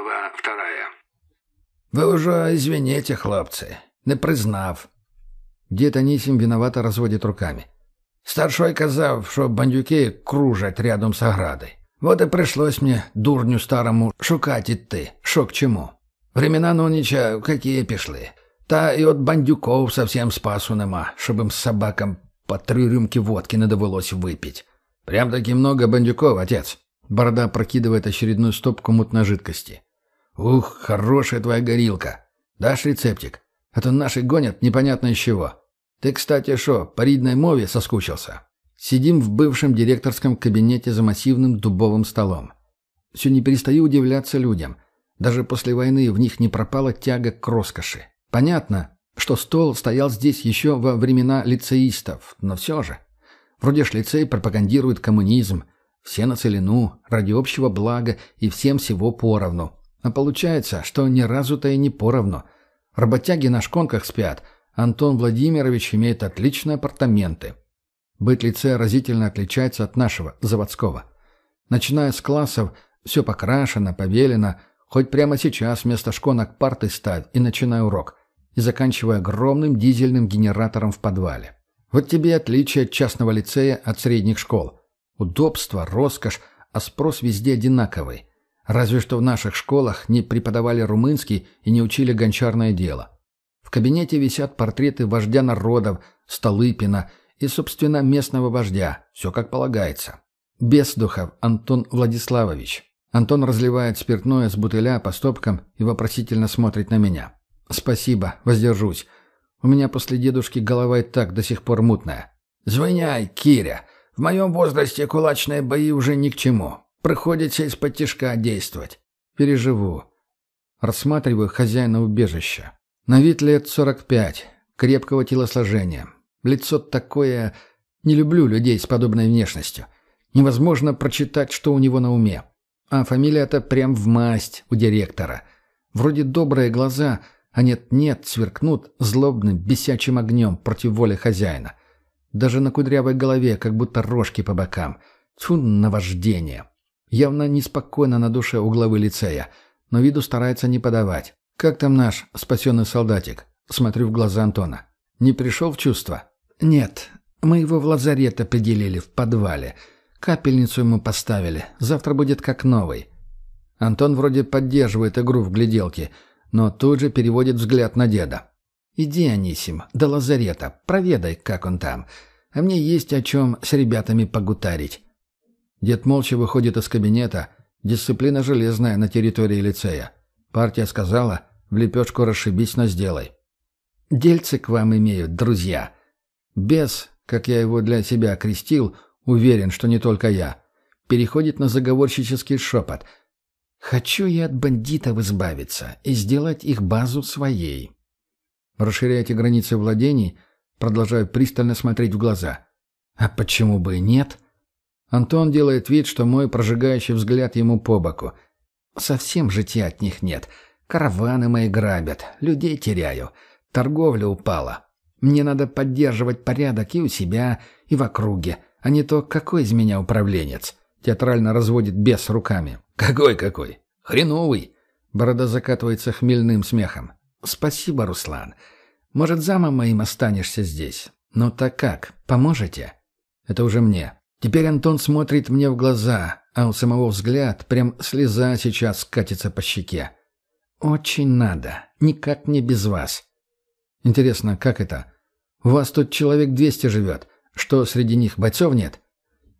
Глава вторая. Ви уже извините, хлопці, не признав. Дід Анісім виновато розводить руками. Старшой казав, що бандюки кружать рядом з оградой. Вот и пришлось мне, дурню старому, шукать идти, шо к чему. Времена ноніча какие пішли. Та і от бандюков совсем спасу нема, щоб їм собакам по три рюмки водки не довелось выпить. Прям таки много бандюков, отец. Борода прокидывает очередную стопку мутной жидкости. Ух, хорошая твоя горилка. Дашь рецептик? А то наши гонят непонятно из чего. Ты, кстати, шо, по ридной мове соскучился? Сидим в бывшем директорском кабинете за массивным дубовым столом. Все не перестаю удивляться людям. Даже после войны в них не пропала тяга к роскоши. Понятно, что стол стоял здесь еще во времена лицеистов, но все же. Вроде ж лицей пропагандирует коммунизм, все на целину, ради общего блага и всем всего поровну. А получается, что ни разу-то и не поровну. Работяги на шконках спят, Антон Владимирович имеет отличные апартаменты. Быт лицея разительно отличается от нашего, заводского. Начиная с классов, все покрашено, побелено, хоть прямо сейчас вместо шконок парты ставь и начинай урок, и заканчивая огромным дизельным генератором в подвале. Вот тебе отличие частного лицея от средних школ. Удобство, роскошь, а спрос везде одинаковый. Разве что в наших школах не преподавали румынский и не учили гончарное дело. В кабинете висят портреты вождя народов, Столыпина и, собственно, местного вождя. Все как полагается. Бездухов Антон Владиславович. Антон разливает спиртное с бутыля по стопкам и вопросительно смотрит на меня. «Спасибо, воздержусь. У меня после дедушки голова и так до сих пор мутная». «Звоняй, Киря. В моем возрасте кулачные бои уже ни к чему. Приходится из-под тяжка действовать. Переживу. Рассматриваю хозяина убежища. На вид лет сорок пять. Крепкого телосложения. Лицо такое... Не люблю людей с подобной внешностью. Невозможно прочитать, что у него на уме. А фамилия-то прям в масть у директора. Вроде добрые глаза, а нет-нет, сверкнут злобным, бесячим огнем против воли хозяина. Даже на кудрявой голове, как будто рожки по бокам. Тьфу, наваждение. Явно неспокойно на душе у главы лицея, но виду старается не подавать. «Как там наш спасенный солдатик?» Смотрю в глаза Антона. «Не пришел в чувство?» «Нет. Мы его в лазарет определили, в подвале. Капельницу ему поставили. Завтра будет как новый». Антон вроде поддерживает игру в гляделке, но тут же переводит взгляд на деда. «Иди, Анисим, до лазарета, проведай, как он там. А мне есть о чем с ребятами погутарить». Дед молча выходит из кабинета. Дисциплина железная на территории лицея. Партия сказала, в лепешку расшибись, но сделай. Дельцы к вам имеют, друзья. Бес, как я его для себя окрестил, уверен, что не только я, переходит на заговорщический шепот. Хочу я от бандитов избавиться и сделать их базу своей. Расширяйте границы владений, продолжаю пристально смотреть в глаза. А почему бы и нет? — Антон делает вид, что мой прожигающий взгляд ему по боку. Совсем житья от них нет. Караваны мои грабят, людей теряю. Торговля упала. Мне надо поддерживать порядок и у себя, и в округе, а не то какой из меня управленец. Театрально разводит бес руками. «Какой-какой? Хреновый!» Борода закатывается хмельным смехом. «Спасибо, Руслан. Может, замом моим останешься здесь? Ну так как, поможете?» «Это уже мне. Теперь Антон смотрит мне в глаза, а у самого взгляд прям слеза сейчас катится по щеке. «Очень надо. Никак не без вас». «Интересно, как это? У вас тут человек двести живет. Что, среди них бойцов нет?»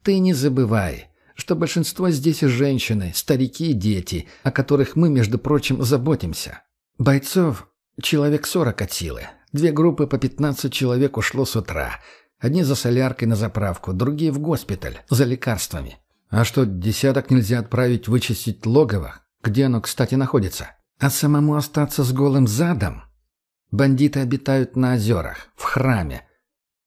«Ты не забывай, что большинство здесь женщины, старики и дети, о которых мы, между прочим, заботимся. Бойцов человек сорок от силы. Две группы по пятнадцать человек ушло с утра». Одни за соляркой на заправку, другие в госпиталь, за лекарствами. А что, десяток нельзя отправить вычистить логово? Где оно, кстати, находится? А самому остаться с голым задом? Бандиты обитают на озерах, в храме.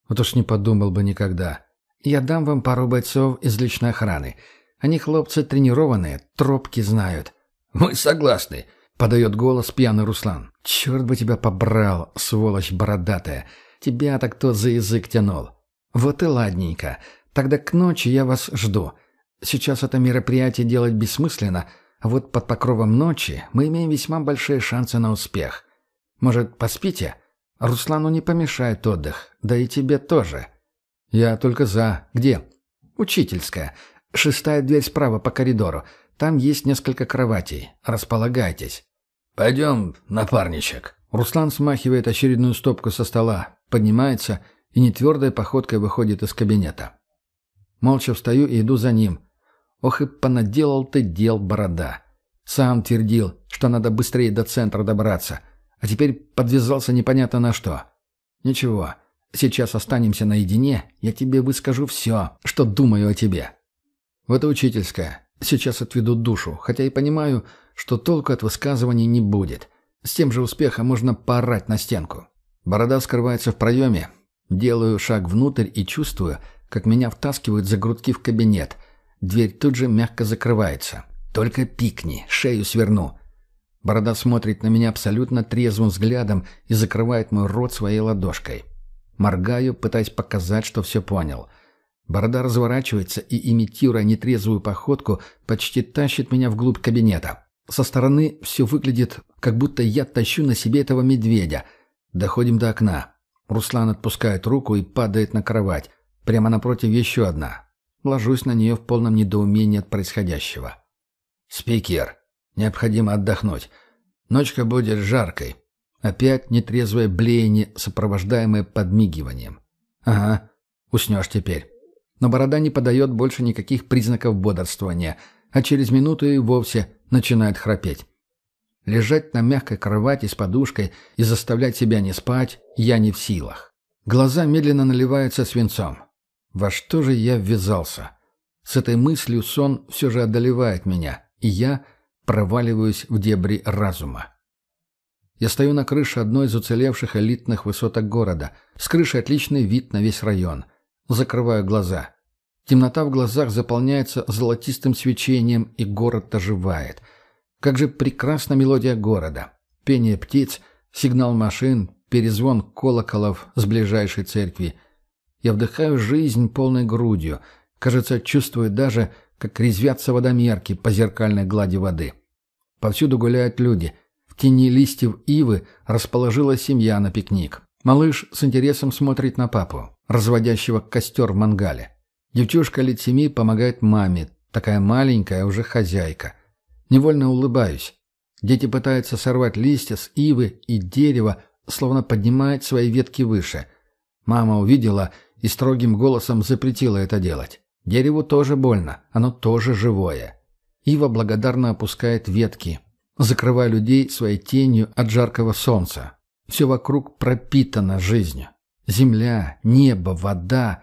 Вот уж не подумал бы никогда. Я дам вам пару бойцов из личной охраны. Они хлопцы тренированные, тропки знают. Мы согласны, подает голос пьяный Руслан. Черт бы тебя побрал, сволочь бородатая. Тебя-то кто за язык тянул? Вот и ладненько. Тогда к ночи я вас жду. Сейчас это мероприятие делать бессмысленно, А вот под покровом ночи мы имеем весьма большие шансы на успех. Может, поспите? Руслану не помешает отдых, да и тебе тоже. Я только за. Где? Учительская. Шестая дверь справа по коридору. Там есть несколько кроватей. Располагайтесь. Пойдем, напарничек. Руслан смахивает очередную стопку со стола, поднимается и нетвердой походкой выходит из кабинета. Молча встаю и иду за ним. Ох и понаделал ты дел, борода. Сам твердил, что надо быстрее до центра добраться, а теперь подвязался непонятно на что. Ничего, сейчас останемся наедине, я тебе выскажу все, что думаю о тебе. Вот и учительская. Сейчас отведу душу, хотя и понимаю, что толку от высказываний не будет. С тем же успехом можно поорать на стенку. Борода скрывается в проеме. Делаю шаг внутрь и чувствую, как меня втаскивают за грудки в кабинет. Дверь тут же мягко закрывается. Только пикни, шею сверну. Борода смотрит на меня абсолютно трезвым взглядом и закрывает мой рот своей ладошкой. Моргаю, пытаясь показать, что все понял. Борода разворачивается и, имитируя нетрезвую походку, почти тащит меня вглубь кабинета. Со стороны все выглядит, как будто я тащу на себе этого медведя. Доходим до окна. Руслан отпускает руку и падает на кровать. Прямо напротив еще одна. Ложусь на нее в полном недоумении от происходящего. «Спикер, необходимо отдохнуть. Ночка будет жаркой». Опять нетрезвое блеяние, сопровождаемое подмигиванием. «Ага, уснешь теперь». Но борода не подает больше никаких признаков бодрствования, а через минуту и вовсе начинает храпеть. Лежать на мягкой кровати с подушкой и заставлять себя не спать я не в силах. Глаза медленно наливаются свинцом. Во что же я ввязался? С этой мыслью сон все же одолевает меня и я проваливаюсь в дебри разума. Я стою на крыше одной из уцелевших элитных высоток города. С крыши отличный вид на весь район. Закрываю глаза. Темнота в глазах заполняется золотистым свечением, и город оживает. Как же прекрасна мелодия города. Пение птиц, сигнал машин, перезвон колоколов с ближайшей церкви. Я вдыхаю жизнь полной грудью. Кажется, чувствую даже, как резвятся водомерки по зеркальной глади воды. Повсюду гуляют люди. В тени листьев ивы расположилась семья на пикник. Малыш с интересом смотрит на папу, разводящего костер в мангале. Девчушка лет семи помогает маме, такая маленькая уже хозяйка. Невольно улыбаюсь. Дети пытаются сорвать листья с ивы и дерева, словно поднимают свои ветки выше. Мама увидела и строгим голосом запретила это делать. Дереву тоже больно, оно тоже живое. Ива благодарно опускает ветки, закрывая людей своей тенью от жаркого солнца. Все вокруг пропитано жизнью. Земля, небо, вода.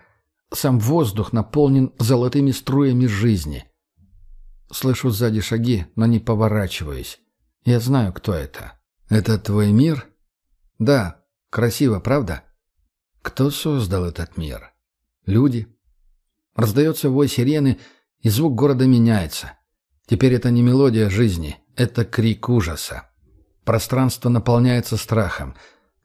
Сам воздух наполнен золотыми струями жизни. Слышу сзади шаги, но не поворачиваюсь. Я знаю, кто это. Это твой мир? Да, красиво, правда? Кто создал этот мир? Люди? Раздается вой сирены, и звук города меняется. Теперь это не мелодия жизни, это крик ужаса. Пространство наполняется страхом.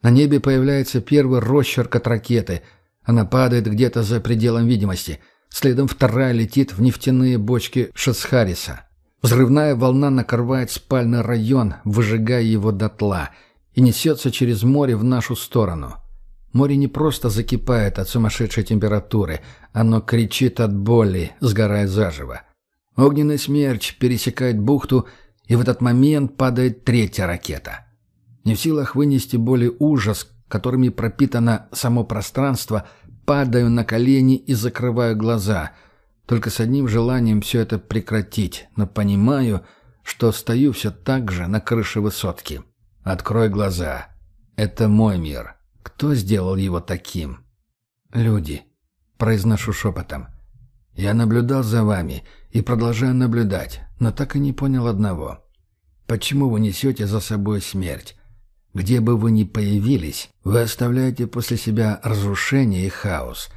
На небе появляется первый росчерк от ракеты. Она падает где-то за пределом видимости. Следом вторая летит в нефтяные бочки Шацхариса. Взрывная волна накрывает спальный район, выжигая его дотла, и несется через море в нашу сторону. Море не просто закипает от сумасшедшей температуры, оно кричит от боли, сгорая заживо. Огненный смерч пересекает бухту, и в этот момент падает третья ракета. Не в силах вынести боли ужас, которыми пропитано само пространство, падаю на колени и закрываю глаза. Только с одним желанием все это прекратить, но понимаю, что стою все так же на крыше высотки. Открой глаза. Это мой мир. Кто сделал его таким? Люди. Произношу шепотом. Я наблюдал за вами и продолжаю наблюдать, но так и не понял одного. Почему вы несете за собой смерть? Где бы вы ни появились, вы оставляете после себя разрушение и хаос.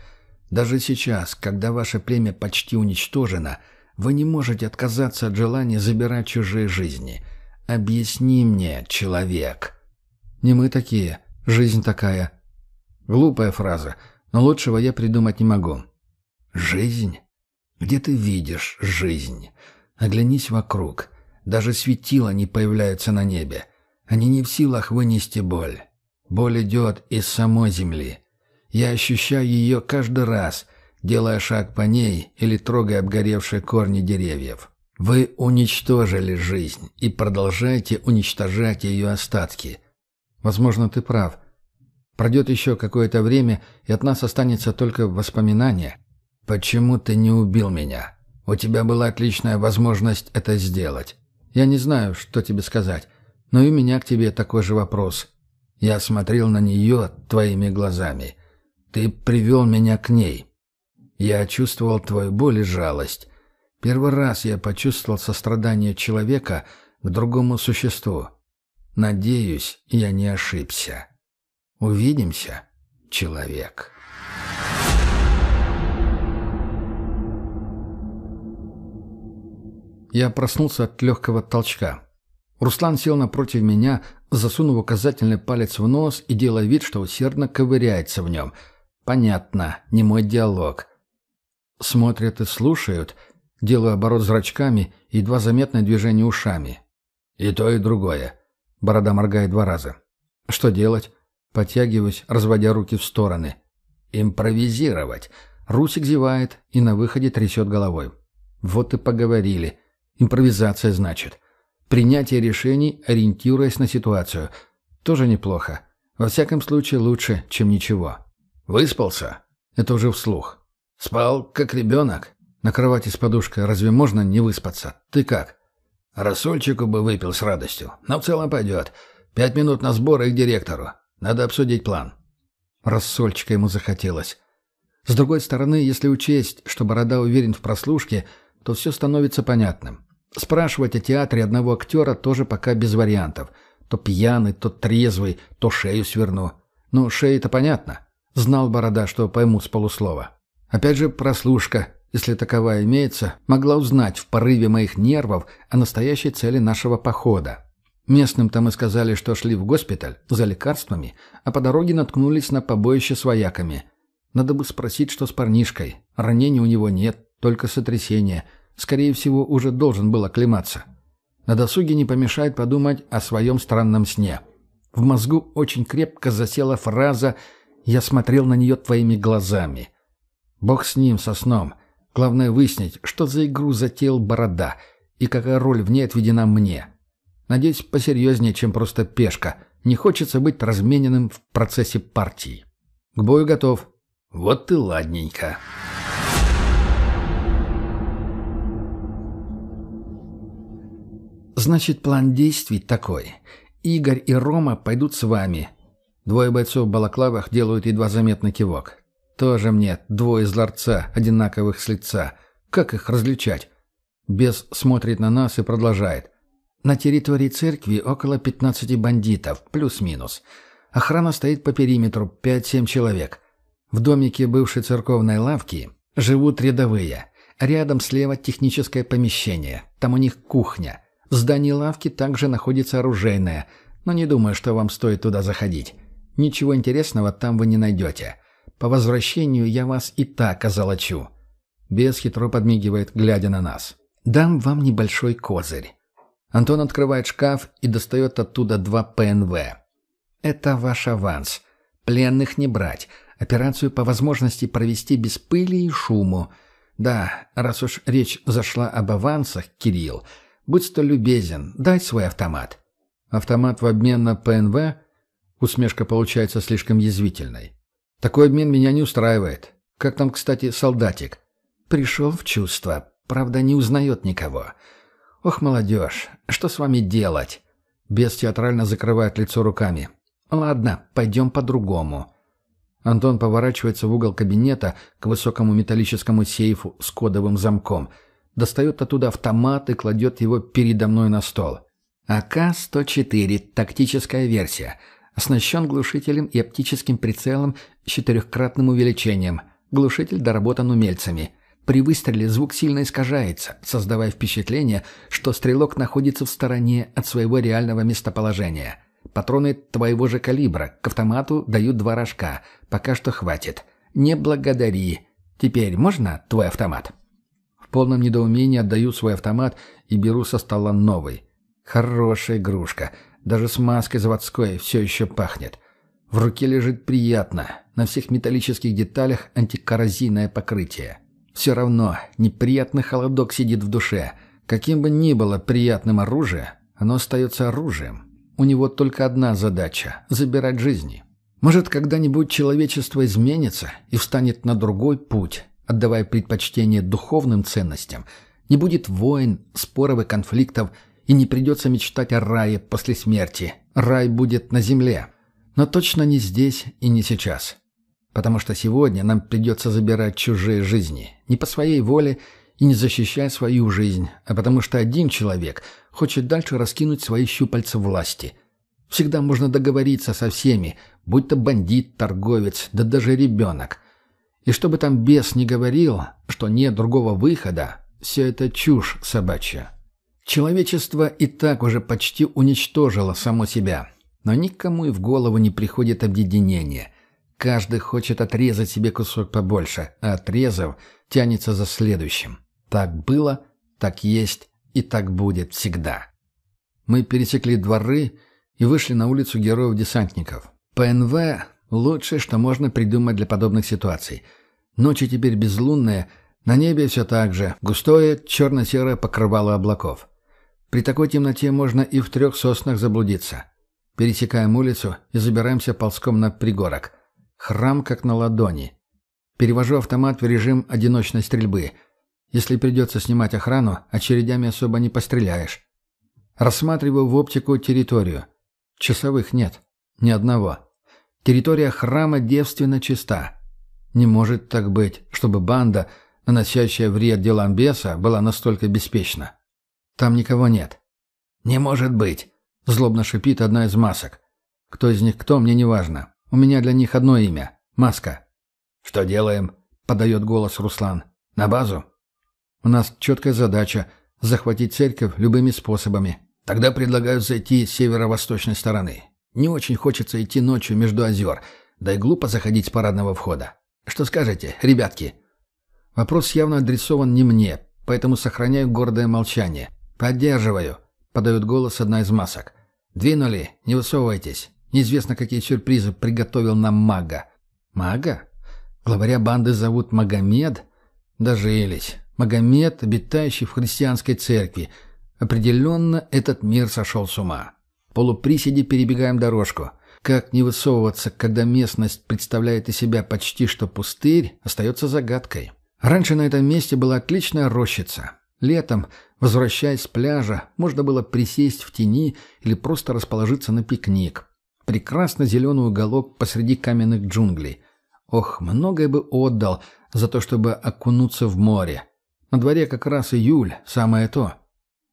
Даже сейчас, когда ваше племя почти уничтожено, вы не можете отказаться от желания забирать чужие жизни. Объясни мне, человек. Не мы такие, Жизнь такая. Глупая фраза, но лучшего я придумать не могу. Жизнь? Где ты видишь жизнь? Оглянись вокруг. Даже светила не появляются на небе. Они не в силах вынести боль. Боль идет из самой земли. Я ощущаю ее каждый раз, делая шаг по ней или трогая обгоревшие корни деревьев. Вы уничтожили жизнь и продолжаете уничтожать ее остатки. Возможно, ты прав. Пройдет еще какое-то время, и от нас останется только воспоминание. Почему ты не убил меня? У тебя была отличная возможность это сделать. Я не знаю, что тебе сказать, но и у меня к тебе такой же вопрос. Я смотрел на нее твоими глазами. Ты привел меня к ней. Я чувствовал твою боль и жалость. Первый раз я почувствовал сострадание человека к другому существу. Надеюсь, я не ошибся. Увидимся, человек. Я проснулся от легкого толчка. Руслан сел напротив меня, засунув указательный палец в нос и делая вид, что усердно ковыряется в нем. Понятно, не мой диалог. Смотрят и слушают, делаю оборот зрачками и едва заметное движение ушами. И то, и другое. Борода моргает два раза. Что делать? Подтягиваюсь, разводя руки в стороны. Импровизировать. Русик зевает и на выходе трясет головой. Вот и поговорили. Импровизация, значит. Принятие решений, ориентируясь на ситуацию. Тоже неплохо. Во всяком случае, лучше, чем ничего. Выспался? Это уже вслух. Спал, как ребенок. На кровати с подушкой разве можно не выспаться? Ты как? Рассольчику бы выпил с радостью. Но в целом пойдет. Пять минут на сборы к директору. Надо обсудить план. Рассольчика ему захотелось. С другой стороны, если учесть, что Борода уверен в прослушке, то все становится понятным. Спрашивать о театре одного актера тоже пока без вариантов. То пьяный, то трезвый, то шею сверну. Ну, шея-то понятно. Знал Борода, что поймут с полуслова. Опять же, прослушка, если таковая имеется, могла узнать в порыве моих нервов о настоящей цели нашего похода. Местным-то мы сказали, что шли в госпиталь за лекарствами, а по дороге наткнулись на побоище с вояками. Надо бы спросить, что с парнишкой. Ранений у него нет, только сотрясение – скорее всего, уже должен был оклематься. На досуге не помешает подумать о своем странном сне. В мозгу очень крепко засела фраза «Я смотрел на нее твоими глазами». Бог с ним, со сном. Главное выяснить, что за игру затеял Борода и какая роль в ней отведена мне. Надеюсь, посерьезнее, чем просто пешка. Не хочется быть размененным в процессе партии. К бою готов. Вот ты ладненько. Значит, план действий такой. Игорь и Рома пойдут с вами. Двое бойцов в балаклавах делают едва заметный кивок. Тоже мне двое из ларца, одинаковых с лица. Как их различать? Бес смотрит на нас и продолжает. На территории церкви около 15 бандитов, плюс-минус. Охрана стоит по периметру, 5-7 человек. В домике бывшей церковной лавки живут рядовые. Рядом слева техническое помещение. Там у них кухня. В здании лавки также находится оружейная, но не думаю, что вам стоит туда заходить. Ничего интересного там вы не найдете. По возвращению я вас и так озолочу». Бес хитро подмигивает, глядя на нас. «Дам вам небольшой козырь». Антон открывает шкаф и достает оттуда два ПНВ. «Это ваш аванс. Пленных не брать. Операцию по возможности провести без пыли и шуму. Да, раз уж речь зашла об авансах, Кирилл, Будь столь любезен, дай свой автомат». «Автомат в обмен на ПНВ?» Усмешка получается слишком язвительной. «Такой обмен меня не устраивает. Как там, кстати, солдатик?» «Пришел в чувство. Правда, не узнает никого. Ох, молодежь, что с вами делать?» Бес театрально закрывает лицо руками. «Ладно, пойдем по-другому». Антон поворачивается в угол кабинета к высокому металлическому сейфу с кодовым замком – достает оттуда автомат и кладет его передо мной на стол. АК-104, тактическая версия. Оснащен глушителем и оптическим прицелом с четырехкратным увеличением. Глушитель доработан умельцами. При выстреле звук сильно искажается, создавая впечатление, что стрелок находится в стороне от своего реального местоположения. Патроны твоего же калибра к автомату дают два рожка. Пока что хватит. Не благодари. Теперь можно твой автомат? Полном недоумении отдаю свой автомат и беру со стола новый. Хорошая игрушка. Даже с маской заводской все еще пахнет. В руке лежит приятно. На всех металлических деталях антикоррозийное покрытие. Все равно неприятный холодок сидит в душе. Каким бы ни было приятным оружие, оно остается оружием. У него только одна задача – забирать жизни. Может, когда-нибудь человечество изменится и встанет на другой путь, отдавая предпочтение духовным ценностям. Не будет войн, споров и конфликтов, и не придется мечтать о рае после смерти. Рай будет на земле. Но точно не здесь и не сейчас. Потому что сегодня нам придется забирать чужие жизни. Не по своей воле и не защищая свою жизнь, а потому что один человек хочет дальше раскинуть свои щупальца власти. Всегда можно договориться со всеми, будь то бандит, торговец, да даже ребенок. И чтобы там бес не говорил, что нет другого выхода, все это чушь собачья. Человечество и так уже почти уничтожило само себя. Но никому и в голову не приходит объединение. Каждый хочет отрезать себе кусок побольше, а отрезав, тянется за следующим. Так было, так есть и так будет всегда. Мы пересекли дворы и вышли на улицу героев-десантников. ПНВ – лучшее, что можно придумать для подобных ситуаций. Ночи теперь безлунные, на небе все так же, густое черно-серое покрывало облаков. При такой темноте можно и в трех соснах заблудиться. Пересекаем улицу и забираемся ползком на пригорок. Храм как на ладони. Перевожу автомат в режим одиночной стрельбы. Если придется снимать охрану, очередями особо не постреляешь. Рассматриваю в оптику территорию. Часовых нет. Ни одного. Территория храма девственно чиста. Не может так быть, чтобы банда, наносящая вред делам беса, была настолько беспечна. Там никого нет. «Не может быть!» — злобно шипит одна из масок. Кто из них кто, мне не важно. У меня для них одно имя — Маска. «Что делаем?» — подает голос Руслан. «На базу?» «У нас четкая задача — захватить церковь любыми способами. Тогда предлагаю зайти с северо-восточной стороны. Не очень хочется идти ночью между озер, да и глупо заходить с парадного входа. Что скажете, ребятки?» Вопрос явно адресован не мне, поэтому сохраняю гордое молчание. «Поддерживаю», — подает голос одна из масок. «Двинули, не высовывайтесь. Неизвестно, какие сюрпризы приготовил нам мага». «Мага? Главаря банды зовут Магомед?» «Дожились. Магомед, обитающий в христианской церкви. Определенно, этот мир сошел с ума. Полуприседи перебегаем дорожку. Как не высовываться, когда местность представляет из себя почти что пустырь, остается загадкой. Раньше на этом месте была отличная рощица. Летом, возвращаясь с пляжа, можно было присесть в тени или просто расположиться на пикник. Прекрасно зеленый уголок посреди каменных джунглей. Ох, многое бы отдал за то, чтобы окунуться в море. На дворе как раз июль, самое то.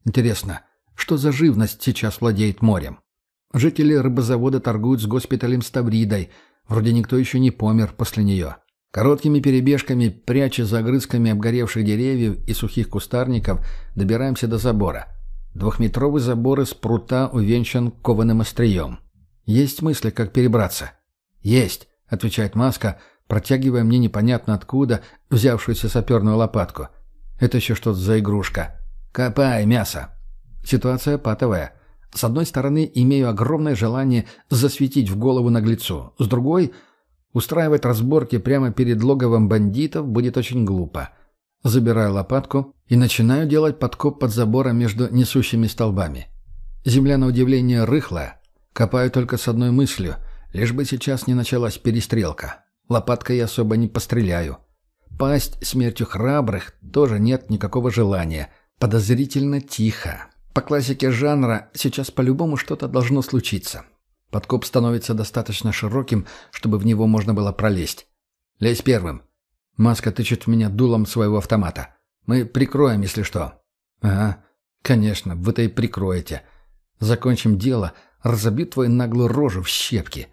Интересно, что за живность сейчас владеет морем? Жители рыбозавода торгуют с госпиталем Ставридой. Вроде никто еще не помер после нее. Короткими перебежками, пряча за огрызками обгоревших деревьев и сухих кустарников, добираемся до забора. Двухметровый забор из прута увенчан кованым острием. Есть мысли, как перебраться? «Есть», — отвечает Маска, протягивая мне непонятно откуда взявшуюся саперную лопатку. «Это еще что за игрушка?» «Копай мясо». Ситуация патовая. С одной стороны, имею огромное желание засветить в голову наглецу. С другой — Устраивать разборки прямо перед логовом бандитов будет очень глупо. Забираю лопатку и начинаю делать подкоп под забором между несущими столбами. Земля, на удивление, рыхлая. Копаю только с одной мыслью, лишь бы сейчас не началась перестрелка. Лопаткой я особо не постреляю. Пасть смертью храбрых тоже нет никакого желания. Подозрительно тихо. По классике жанра сейчас по-любому что-то должно случиться. Подкоп становится достаточно широким, чтобы в него можно было пролезть. «Лезь первым». Маска тычет в меня дулом своего автомата. «Мы прикроем, если что». «Ага, конечно, вы-то и прикроете. Закончим дело, разобью твою наглую рожу в щепки».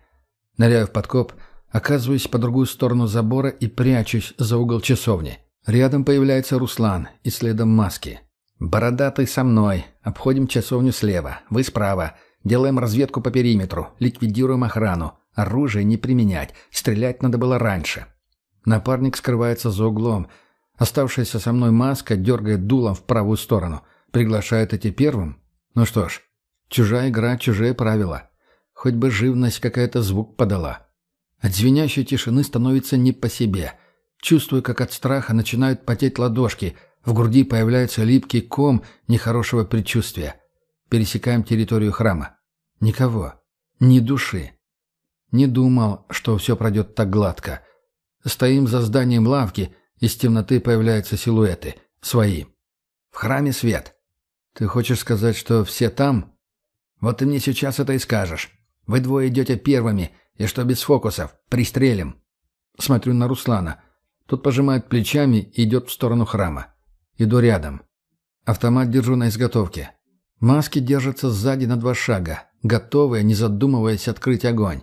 Ныряю в подкоп, оказываюсь по другую сторону забора и прячусь за угол часовни. Рядом появляется Руслан и следом маски. «Бородатый со мной. Обходим часовню слева. Вы справа. Делаем разведку по периметру, ликвидируем охрану. Оружие не применять, стрелять надо было раньше. Напарник скрывается за углом. Оставшаяся со мной маска дергает дулом в правую сторону. Приглашает идти первым? Ну что ж, чужая игра, чужие правила. Хоть бы живность какая-то звук подала. От звенящей тишины становится не по себе. Чувствую, как от страха начинают потеть ладошки. В груди появляется липкий ком нехорошего предчувствия. Пересекаем территорию храма. Никого. Ни души. Не думал, что все пройдет так гладко. Стоим за зданием лавки, из темноты появляются силуэты. Свои. В храме свет. Ты хочешь сказать, что все там? Вот ты мне сейчас это и скажешь. Вы двое идете первыми, и что без фокусов, пристрелим. Смотрю на Руслана. Тот пожимает плечами и идет в сторону храма. Иду рядом. Автомат держу на изготовке. Маски держатся сзади на два шага, готовые, не задумываясь, открыть огонь.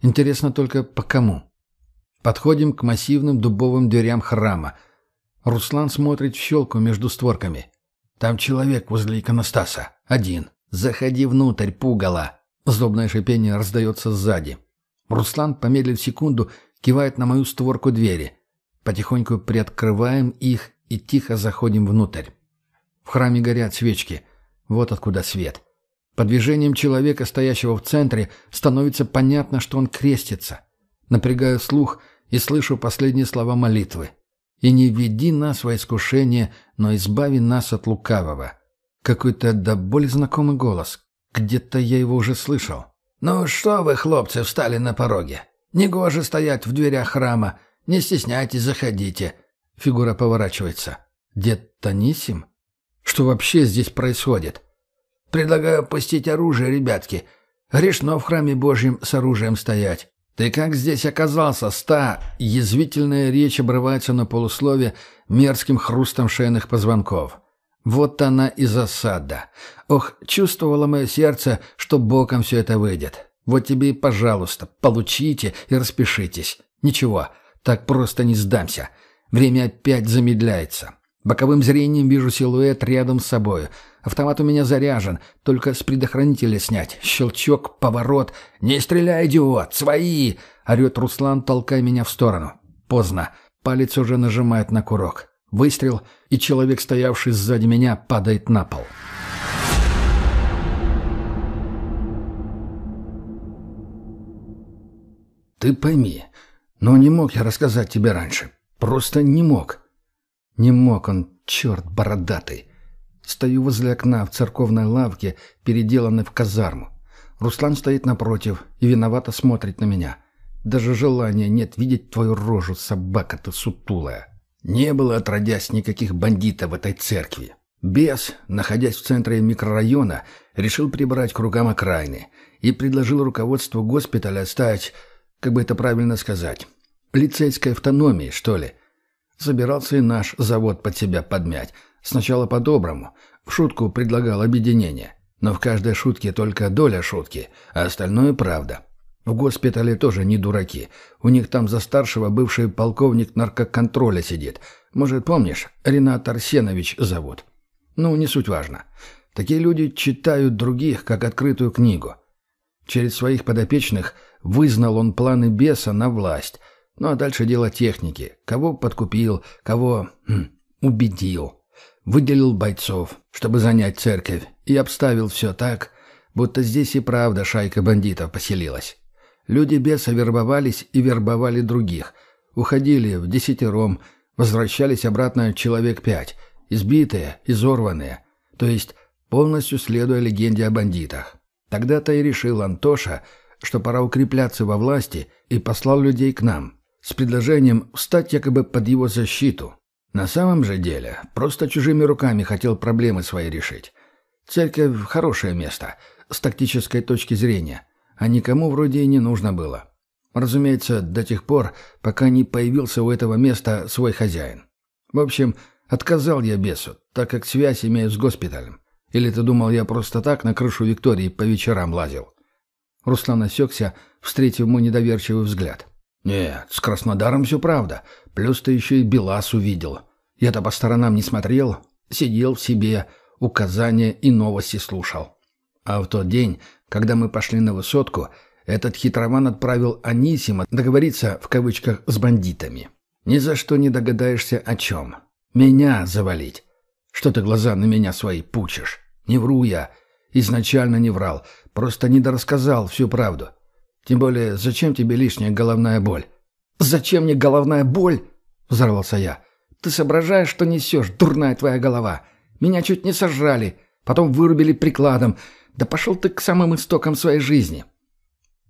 Интересно только по кому. Подходим к массивным дубовым дверям храма. Руслан смотрит в щелку между створками. Там человек возле иконостаса. Один. Заходи внутрь, пугало. Злобное шипение раздается сзади. Руслан, помедлив секунду, кивает на мою створку двери. Потихоньку приоткрываем их и тихо заходим внутрь. В храме горят свечки. Вот откуда свет. По движениям человека, стоящего в центре, становится понятно, что он крестится. Напрягаю слух и слышу последние слова молитвы. «И не веди нас во искушение, но избави нас от лукавого». Какой-то до боли знакомый голос. Где-то я его уже слышал. «Ну что вы, хлопцы, встали на пороге? Негоже стоять в дверях храма. Не стесняйтесь, заходите». Фигура поворачивается. «Дед Танисим? Что вообще здесь происходит?» «Предлагаю опустить оружие, ребятки. Грешно в храме Божьем с оружием стоять. «Ты как здесь оказался, ста?» Язвительная речь обрывается на полуслове мерзким хрустом шейных позвонков. Вот она и засада. Ох, чувствовало мое сердце, что боком все это выйдет. Вот тебе и пожалуйста, получите и распишитесь. Ничего, так просто не сдамся. Время опять замедляется. Боковым зрением вижу силуэт рядом с собой. Автомат у меня заряжен, только с предохранителя снять. Щелчок, поворот. «Не стреляй, идиот! Свои!» — орет Руслан, толкая меня в сторону. Поздно. Палец уже нажимает на курок. Выстрел, и человек, стоявший сзади меня, падает на пол. Ты пойми, но не мог я рассказать тебе раньше. Просто не мог. Не мог он, черт бородатый. Стою возле окна в церковной лавке, переделанной в казарму. Руслан стоит напротив и виновато смотрит на меня. Даже желания нет видеть твою рожу, собака ты сутулая. Не было, отродясь, никаких бандитов в этой церкви. Бес, находясь в центре микрорайона, решил прибрать к рукам окраины и предложил руководству госпиталя стать, как бы это правильно сказать, лицейской автономией, что ли. Собирался и наш завод под себя подмять. Сначала по-доброму. В шутку предлагал объединение. Но в каждой шутке только доля шутки, а остальное правда. В госпитале тоже не дураки. У них там за старшего бывший полковник наркоконтроля сидит. Может, помнишь, Ренат Арсенович зовут. Ну, не суть важно. Такие люди читают других, как открытую книгу. Через своих подопечных вызнал он планы беса на власть. Ну, а дальше дело техники. Кого подкупил, кого хм, убедил. Выделил бойцов, чтобы занять церковь, и обставил все так, будто здесь и правда шайка бандитов поселилась. Люди беса вербовались и вербовали других. Уходили в десятером, возвращались обратно человек пять, избитые, изорванные. То есть полностью следуя легенде о бандитах. Тогда-то и решил Антоша, что пора укрепляться во власти, и послал людей к нам, с предложением встать якобы под его защиту. На самом же деле, просто чужими руками хотел проблемы свои решить. Церковь – хорошее место, с тактической точки зрения – а никому вроде и не нужно было. Разумеется, до тех пор, пока не появился у этого места свой хозяин. В общем, отказал я бесу, так как связь имею с госпиталем. Или ты думал, я просто так на крышу Виктории по вечерам лазил?» Руслан осекся, встретив мой недоверчивый взгляд. «Нет, с Краснодаром все правда. Плюс ты еще и Белас увидел. Я-то по сторонам не смотрел, сидел в себе, указания и новости слушал. А в тот день, когда мы пошли на высотку, этот хитроман отправил Анисима договориться, в кавычках, с бандитами. Ни за что не догадаешься о чем. Меня завалить. Что ты глаза на меня свои пучишь? Не вру я. Изначально не врал. Просто недорассказал всю правду. Тем более, зачем тебе лишняя головная боль? «Зачем мне головная боль?» — взорвался я. «Ты соображаешь, что несешь, дурная твоя голова? Меня чуть не сожрали, потом вырубили прикладом. Да пошел ты к самым истокам своей жизни».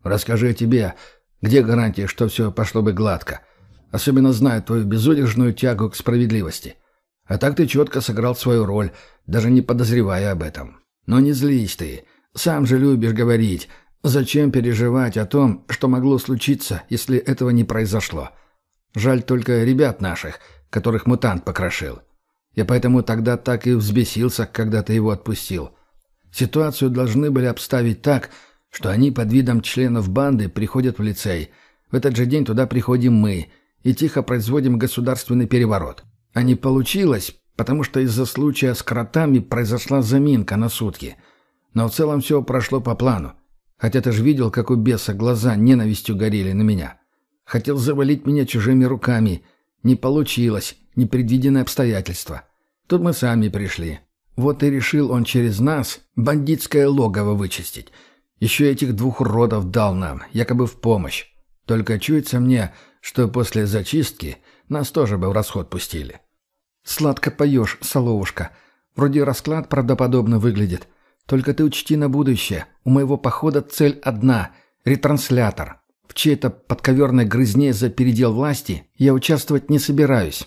«Расскажи о тебе. Где гарантия, что все пошло бы гладко? Особенно зная твою безудержную тягу к справедливости. А так ты четко сыграл свою роль, даже не подозревая об этом. Но не злись ты. Сам же любишь говорить. Зачем переживать о том, что могло случиться, если этого не произошло? Жаль только ребят наших, которых мутант покрошил. Я поэтому тогда так и взбесился, когда ты его отпустил. Ситуацию должны были обставить так, что они под видом членов банды приходят в лицей. В этот же день туда приходим мы и тихо производим государственный переворот. А не получилось, потому что из-за случая с кротами произошла заминка на сутки. Но в целом все прошло по плану. Хотя ты же видел, как у беса глаза ненавистью горели на меня. Хотел завалить меня чужими руками. Не получилось, непредвиденное обстоятельство. Тут мы сами пришли. Вот и решил он через нас бандитское логово вычистить. Еще этих двух родов дал нам, якобы в помощь. Только чуется мне, что после зачистки нас тоже бы в расход пустили. «Сладко поешь, соловушка. Вроде расклад правдоподобно выглядит. Только ты учти на будущее. У моего похода цель одна — ретранслятор. В чьей-то подковерной грызне за передел власти я участвовать не собираюсь.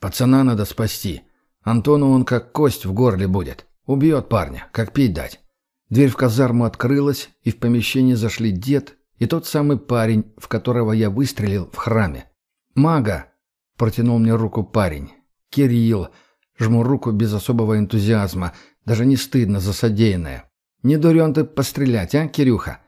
Пацана надо спасти. Антону он как кость в горле будет. Убьет парня, как пить дать. Дверь в казарму открылась, и в помещение зашли дед и тот самый парень, в которого я выстрелил в храме. «Мага!» — протянул мне руку парень. «Кирилл!» — жму руку без особого энтузиазма, даже не стыдно за содеянное. Не дурен ты пострелять, а, Кирюха?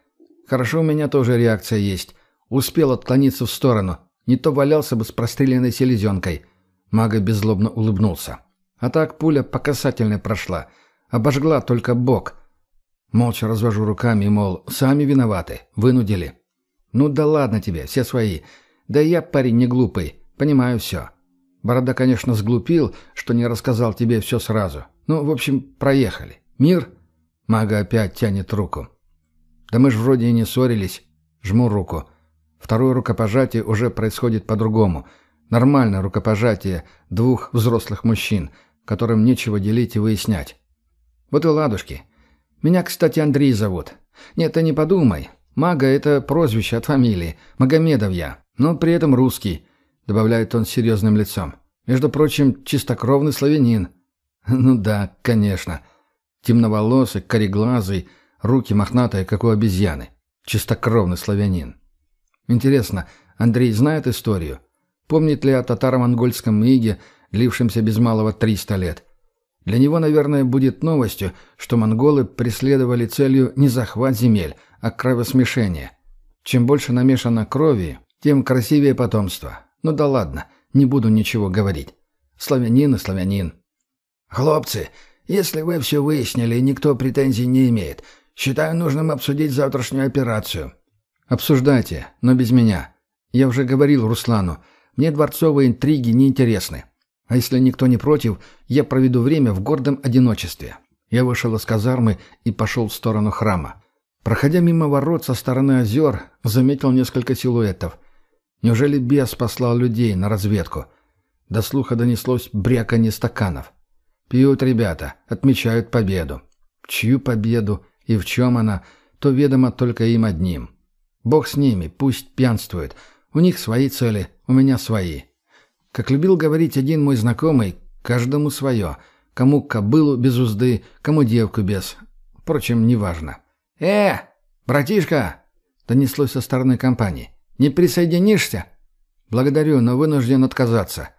Хорошо, у меня тоже реакция есть. Успел отклониться в сторону. Не то валялся бы с простреленной селезенкой. Мага беззлобно улыбнулся. А так пуля по касательной прошла. Обожгла только бок. Молча развожу руками, мол, сами виноваты. Вынудили. Ну да ладно тебе, все свои. Да я парень не глупый. Понимаю все. Борода, конечно, сглупил, что не рассказал тебе все сразу. Ну, в общем, проехали. Мир? Мага опять тянет руку. Да мы ж вроде и не ссорились. Жму руку. Второе рукопожатие уже происходит по-другому. Нормальное рукопожатие двух взрослых мужчин, которым нечего делить и выяснять. Вот и ладушки. Меня, кстати, Андрей зовут. Нет, ты не подумай. Мага — это прозвище от фамилии. Магомедов я. Но при этом русский, добавляет он с серьезным лицом. Между прочим, чистокровный славянин. Ну да, конечно. Темноволосый, кореглазый, руки мохнатые, как у обезьяны. Чистокровный славянин. Интересно, Андрей знает историю? Помнит ли о татаро-монгольском иге, длившемся без малого 300 лет? Для него, наверное, будет новостью, что монголы преследовали целью не захват земель, а кровосмешение. Чем больше намешано крови, тем красивее потомство. Ну да ладно, не буду ничего говорить. Славянин и славянин. «Хлопцы, если вы все выяснили и никто претензий не имеет, считаю нужным обсудить завтрашнюю операцию». «Обсуждайте, но без меня. Я уже говорил Руслану, мне дворцовые интриги не интересны. А если никто не против, я проведу время в гордом одиночестве». Я вышел из казармы и пошел в сторону храма. Проходя мимо ворот со стороны озер, заметил несколько силуэтов. Неужели бес послал людей на разведку? До слуха донеслось бряканье стаканов. Пьют ребята, отмечают победу. Чью победу и в чем она, то ведомо только им одним. Бог с ними, пусть пьянствуют. У них свои цели, у меня свои. Как любил говорить один мой знакомый, каждому свое. Кому кобылу без узды, кому девку без. Впрочем, неважно. «Э, братишка!» — донеслось со стороны компании. «Не присоединишься?» «Благодарю, но вынужден отказаться».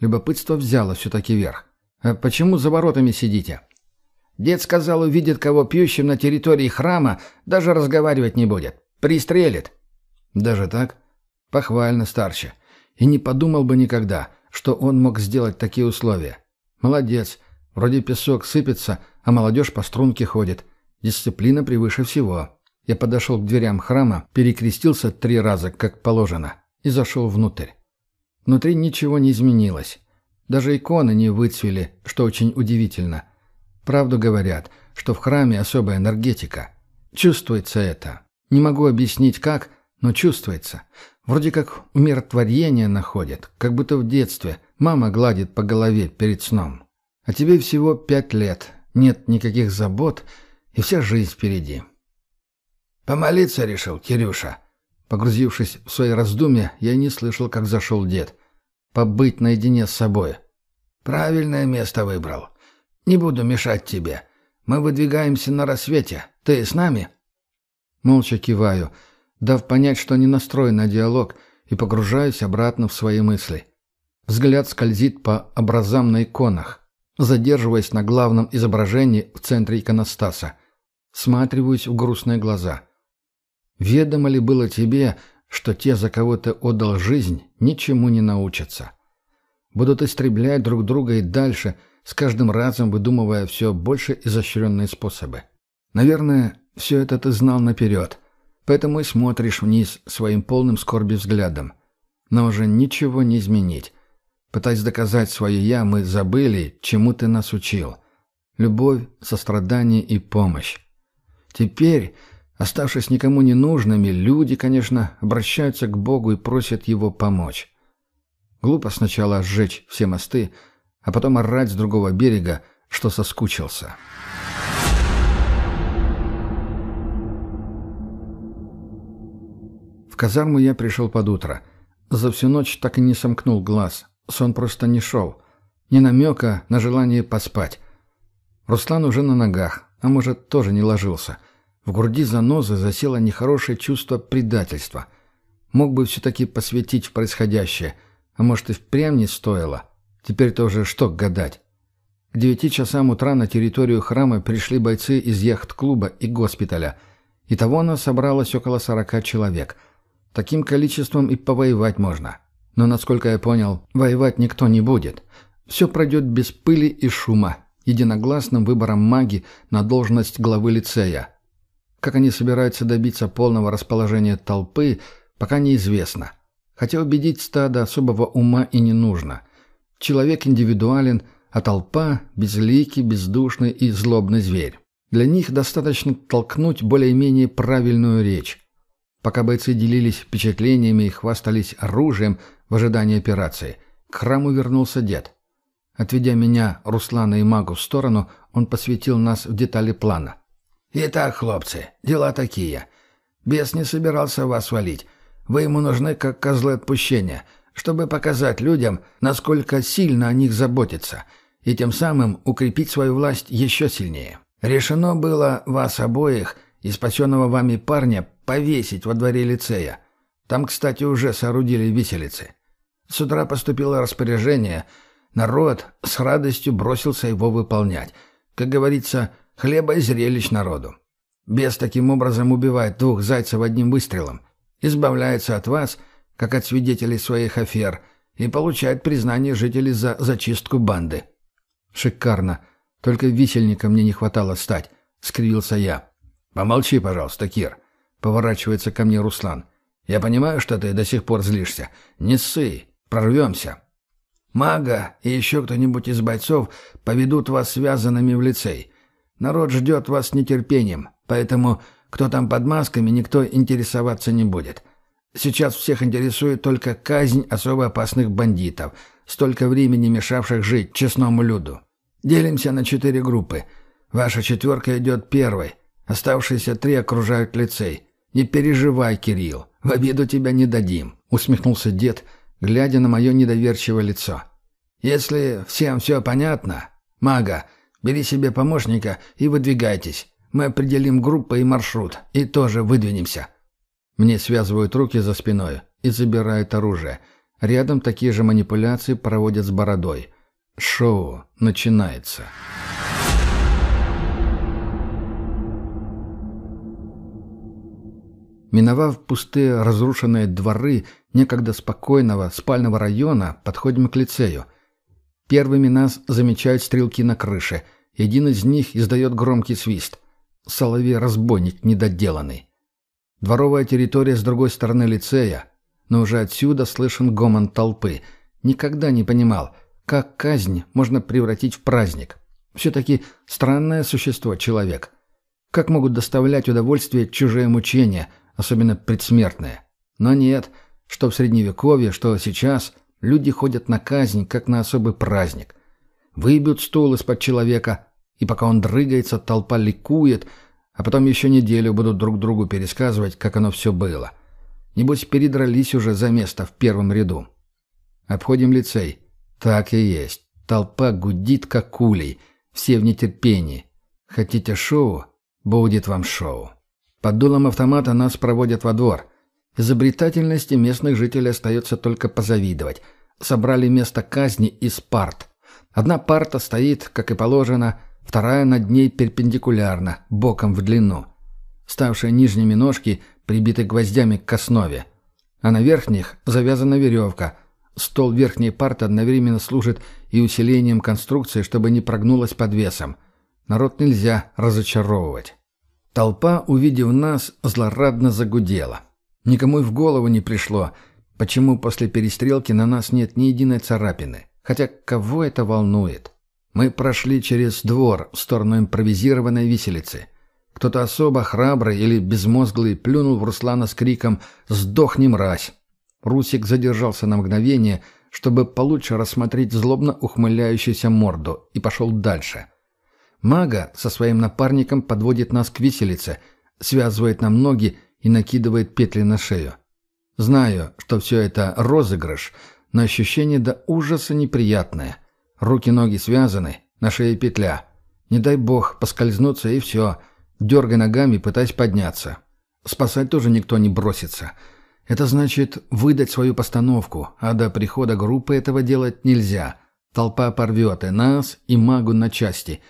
Любопытство взяло все-таки верх. «А почему за воротами сидите?» «Дед сказал, увидит кого пьющим на территории храма, даже разговаривать не будет. Пристрелит». «Даже так?» «Похвально, старче. И не подумал бы никогда, что он мог сделать такие условия. Молодец. Вроде песок сыпется, а молодежь по струнке ходит. Дисциплина превыше всего». Я подошел к дверям храма, перекрестился три раза, как положено, и зашел внутрь. Внутри ничего не изменилось. Даже иконы не выцвели, что очень удивительно. Правду говорят, что в храме особая энергетика. Чувствуется это. Не могу объяснить как, но чувствуется. Вроде как умиротворение находит, как будто в детстве мама гладит по голове перед сном. А тебе всего пять лет, нет никаких забот, и вся жизнь впереди. «Помолиться решил, Кирюша». Погрузившись в свои раздумья, я не слышал, как зашел дед. «Побыть наедине с собой». «Правильное место выбрал. Не буду мешать тебе. Мы выдвигаемся на рассвете. Ты с нами?» Молча киваю, дав понять, что не настроен на диалог, и погружаюсь обратно в свои мысли. Взгляд скользит по образам на иконах, задерживаясь на главном изображении в центре иконостаса. Сматриваюсь в грустные глаза. Ведомо ли было тебе, что те, за кого ты отдал жизнь, ничему не научатся? Будут истреблять друг друга и дальше, с каждым разом выдумывая все больше изощренные способы. Наверное, все это ты знал наперед, поэтому и смотришь вниз своим полным скорби взглядом. Но уже ничего не изменить. Пытаясь доказать свое «я», мы забыли, чему ты нас учил. Любовь, сострадание и помощь. Теперь, оставшись никому не нужными, люди, конечно, обращаются к Богу и просят Его помочь. Глупо сначала сжечь все мосты, а потом орать с другого берега, что соскучился. В казарму я пришел под утро. За всю ночь так и не сомкнул глаз. Сон просто не шел. Ни намека на желание поспать. Руслан уже на ногах, а может, тоже не ложился. В груди занозы засело нехорошее чувство предательства. Мог бы все-таки посвятить в происходящее, а может и впрямь не стоило. Теперь тоже что гадать. К девяти часам утра на территорию храма пришли бойцы из яхт-клуба и госпиталя. Итого нас собралось около сорока человек. Таким количеством и повоевать можно. Но, насколько я понял, воевать никто не будет. Все пройдет без пыли и шума, единогласным выбором маги на должность главы лицея. Как они собираются добиться полного расположения толпы, пока неизвестно. Хотя убедить стадо особого ума и не нужно. Человек индивидуален, а толпа – безликий, бездушный и злобный зверь. Для них достаточно толкнуть более-менее правильную речь. Пока бойцы делились впечатлениями и хвастались оружием в ожидании операции, к храму вернулся дед. Отведя меня, Руслана и магу в сторону, он посвятил нас в детали плана. «Итак, хлопцы, дела такие. Бес не собирался вас валить. Вы ему нужны как козлы отпущения, чтобы показать людям, насколько сильно о них заботятся, и тем самым укрепить свою власть еще сильнее. Решено было вас обоих и спасенного вами парня повесить во дворе лицея. Там, кстати, уже соорудили виселицы. С утра поступило распоряжение — Народ с радостью бросился его выполнять. Как говорится, хлеба и зрелищ народу. Бес таким образом убивает двух зайцев одним выстрелом, избавляется от вас, как от свидетелей своих афер, и получает признание жителей за зачистку банды. Шикарно. Только висельником мне не хватало стать, — скривился я. Помолчи, пожалуйста, Кир. Поворачивается ко мне Руслан. Я понимаю, что ты до сих пор злишься. Не ссы, прорвемся. Мага и еще кто-нибудь из бойцов поведут вас связанными в лицей. Народ ждет вас с нетерпением, поэтому кто там под масками, никто интересоваться не будет. Сейчас всех интересует только казнь особо опасных бандитов, столько времени мешавших жить честному люду. Делимся на четыре группы. Ваша четверка идет первой. Оставшиеся три окружают лицей. Не переживай, Кирилл, в обиду тебя не дадим», — усмехнулся дед, — глядя на мое недоверчивое лицо. «Если всем все понятно, мага, бери себе помощника и выдвигайтесь. Мы определим группу и маршрут, и тоже выдвинемся». Мне связывают руки за спиной и забирают оружие. Рядом такие же манипуляции проводят с бородой. Шоу начинается. Миновав пустые разрушенные дворы некогда спокойного спального района, подходим к лицею. Первыми нас замечают стрелки на крыше. Один из них издает громкий свист. Соловей-разбойник недоделанный. Дворовая территория с другой стороны лицея, но уже отсюда слышен гомон толпы. Никогда не понимал, как казнь можно превратить в праздник. Все-таки странное существо человек. Как могут доставлять удовольствие чужие мучения, особенно предсмертные? Но нет, что в Средневековье, что сейчас, люди ходят на казнь, как на особый праздник. Выбьют стул из-под человека, и пока он дрыгается, толпа ликует, а потом еще неделю будут друг другу пересказывать, как оно все было. Небось, передрались уже за место в первом ряду. Обходим лицей. Так и есть. Толпа гудит, как улей. Все в нетерпении. Хотите шоу? Будет вам шоу. Под дулом автомата нас проводят во двор. Изобретательности местных жителей остается только позавидовать. Собрали место казни из парт. Одна парта стоит, как и положено, вторая над ней перпендикулярно, боком в длину. Ставшие нижними ножки прибиты гвоздями к основе. А на верхних завязана веревка. Стол верхней парты одновременно служит и усилением конструкции, чтобы не прогнулась под весом. Народ нельзя разочаровывать. Толпа, увидев нас, злорадно загудела. Никому и в голову не пришло, почему после перестрелки на нас нет ни единой царапины. Хотя кого это волнует? Мы прошли через двор в сторону импровизированной виселицы. Кто-то особо храбрый или безмозглый плюнул в Руслана с криком «Сдохни, мразь!». Русик задержался на мгновение, чтобы получше рассмотреть злобно ухмыляющуюся морду, и пошел дальше. Мага со своим напарником подводит нас к виселице, связывает нам ноги и накидывает петли на шею. Знаю, что все это розыгрыш, но ощущение до ужаса неприятное. Руки-ноги связаны, на шее петля. Не дай бог поскользнуться и все. Дергай ногами, пытаясь подняться. Спасать тоже никто не бросится. Это значит выдать свою постановку, а до прихода группы этого делать нельзя. Толпа порвет и нас, и магу на части.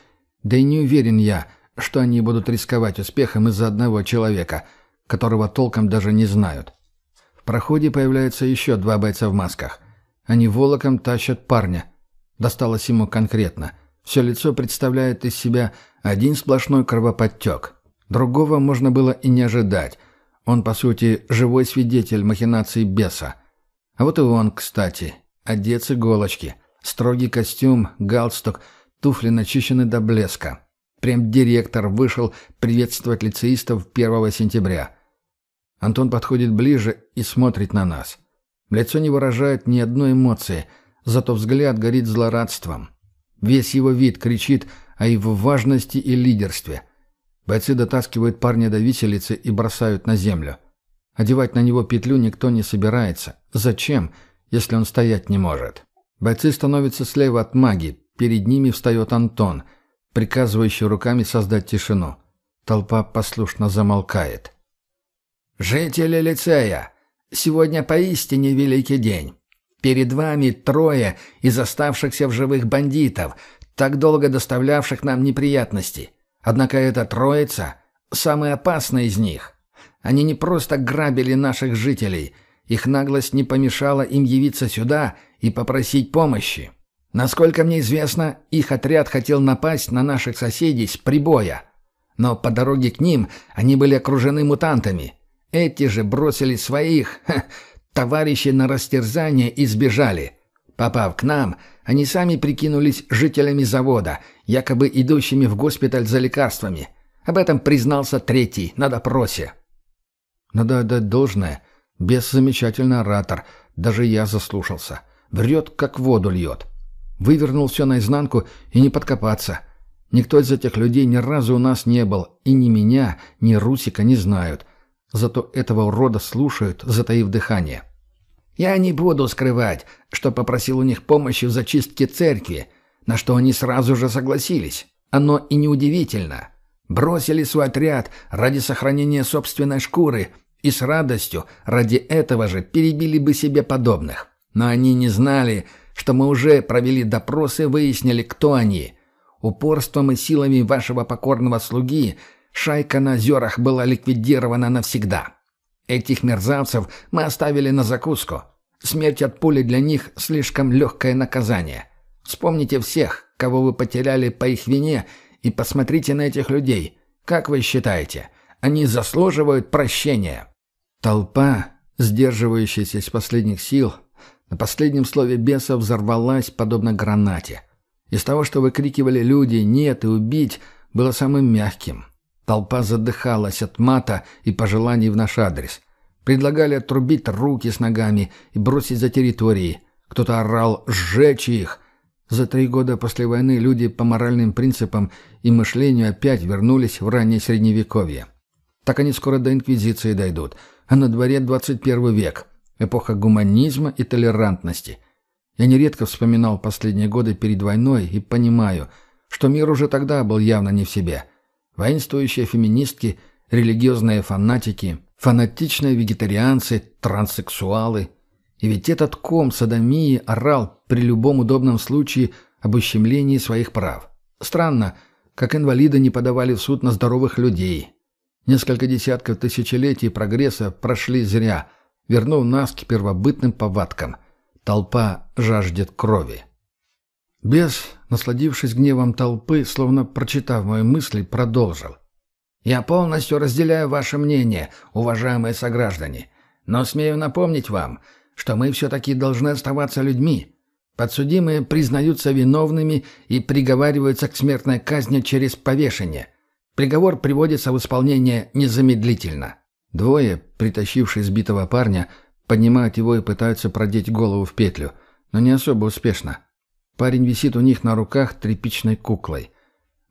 Да и не уверен я, что они будут рисковать успехом из-за одного человека, которого толком даже не знают. В проходе появляются еще два бойца в масках. Они волоком тащат парня. Досталось ему конкретно. Все лицо представляет из себя один сплошной кровоподтек. Другого можно было и не ожидать. Он, по сути, живой свидетель махинаций беса. А вот и он, кстати. Одет с иголочки. Строгий костюм, галстук, туфли начищены до блеска. Прям директор вышел приветствовать лицеистов 1 сентября. Антон подходит ближе и смотрит на нас. Лицо не выражает ни одной эмоции, зато взгляд горит злорадством. Весь его вид кричит о его важности и лидерстве. Бойцы дотаскивают парня до виселицы и бросают на землю. Одевать на него петлю никто не собирается. Зачем, если он стоять не может? Бойцы становятся слева от маги. Перед ними встает Антон, приказывающий руками создать тишину. Толпа послушно замолкает. «Жители лицея!» Сегодня поистине великий день. Перед вами трое из оставшихся в живых бандитов, так долго доставлявших нам неприятности. Однако эта троица – самая опасная из них. Они не просто грабили наших жителей, их наглость не помешала им явиться сюда и попросить помощи. Насколько мне известно, их отряд хотел напасть на наших соседей с прибоя. Но по дороге к ним они были окружены мутантами – эти же бросили своих ха, товарищей на растерзание и сбежали. Попав к нам, они сами прикинулись жителями завода, якобы идущими в госпиталь за лекарствами. Об этом признался третий на допросе. Надо отдать должное. Без замечательный оратор. Даже я заслушался. Врет, как воду льет. Вывернул все наизнанку и не подкопаться. Никто из этих людей ни разу у нас не был. И ни меня, ни Русика не знают. Зато этого урода слушают, затаив дыхание. Я не буду скрывать, что попросил у них помощи в зачистке церкви, на что они сразу же согласились. Оно и неудивительно. Бросили свой отряд ради сохранения собственной шкуры и с радостью ради этого же перебили бы себе подобных. Но они не знали, что мы уже провели допросы и выяснили, кто они. Упорством и силами вашего покорного слуги – Шайка на озерах была ликвидирована навсегда. Этих мерзавцев мы оставили на закуску. Смерть от пули для них слишком легкое наказание. Вспомните всех, кого вы потеряли по их вине, и посмотрите на этих людей. Как вы считаете, они заслуживают прощения?» Толпа, сдерживающаяся из последних сил, На последнем слове беса взорвалась, подобно гранате. Из того, что выкрикивали люди «нет» и «убить», было самым мягким. Толпа задыхалась от мата и пожеланий в наш адрес. Предлагали отрубить руки с ногами и бросить за территории. Кто-то орал «сжечь их!». За три года после войны люди по моральным принципам и мышлению опять вернулись в раннее Средневековье. Так они скоро до Инквизиции дойдут, а на дворе 21 век, эпоха гуманизма и толерантности. Я нередко вспоминал последние годы перед войной и понимаю, что мир уже тогда был явно не в себе. Воинствующие феминистки, религиозные фанатики, фанатичные вегетарианцы, транссексуалы. И ведь этот ком садомии орал при любом удобном случае об ущемлении своих прав. Странно, как инвалиды не подавали в суд на здоровых людей. Несколько десятков тысячелетий прогресса прошли зря, вернув нас к первобытным повадкам. Толпа жаждет крови. Бес, насладившись гневом толпы, словно прочитав мои мысли, продолжил. «Я полностью разделяю ваше мнение, уважаемые сограждане, но смею напомнить вам, что мы все-таки должны оставаться людьми. Подсудимые признаются виновными и приговариваются к смертной казни через повешение. Приговор приводится в исполнение незамедлительно». Двое, притащившие сбитого парня, поднимают его и пытаются продеть голову в петлю, но не особо успешно. Парень висит у них на руках тряпичной куклой.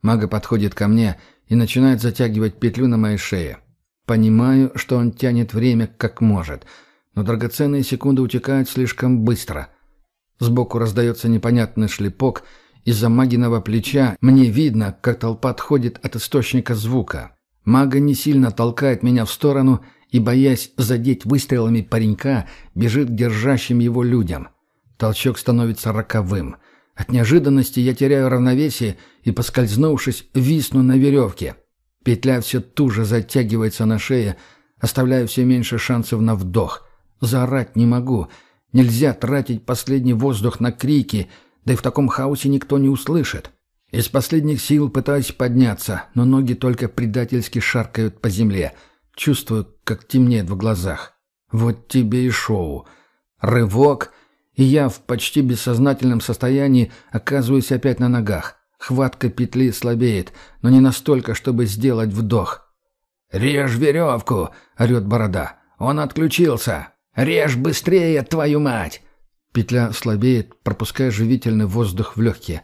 Мага подходит ко мне и начинает затягивать петлю на моей шее. Понимаю, что он тянет время как может, но драгоценные секунды утекают слишком быстро. Сбоку раздается непонятный шлепок, из-за магиного плеча мне видно, как толпа отходит от источника звука. Мага не сильно толкает меня в сторону и, боясь задеть выстрелами паренька, бежит к держащим его людям. Толчок становится роковым. От неожиданности я теряю равновесие и, поскользнувшись, висну на веревке. Петля все туже затягивается на шее, оставляя все меньше шансов на вдох. Заорать не могу. Нельзя тратить последний воздух на крики, да и в таком хаосе никто не услышит. Из последних сил пытаюсь подняться, но ноги только предательски шаркают по земле. Чувствую, как темнеет в глазах. Вот тебе и шоу. Рывок — и я в почти бессознательном состоянии оказываюсь опять на ногах. Хватка петли слабеет, но не настолько, чтобы сделать вдох. «Режь веревку!» — орет борода. «Он отключился! Режь быстрее, твою мать!» Петля слабеет, пропуская живительный воздух в легкие.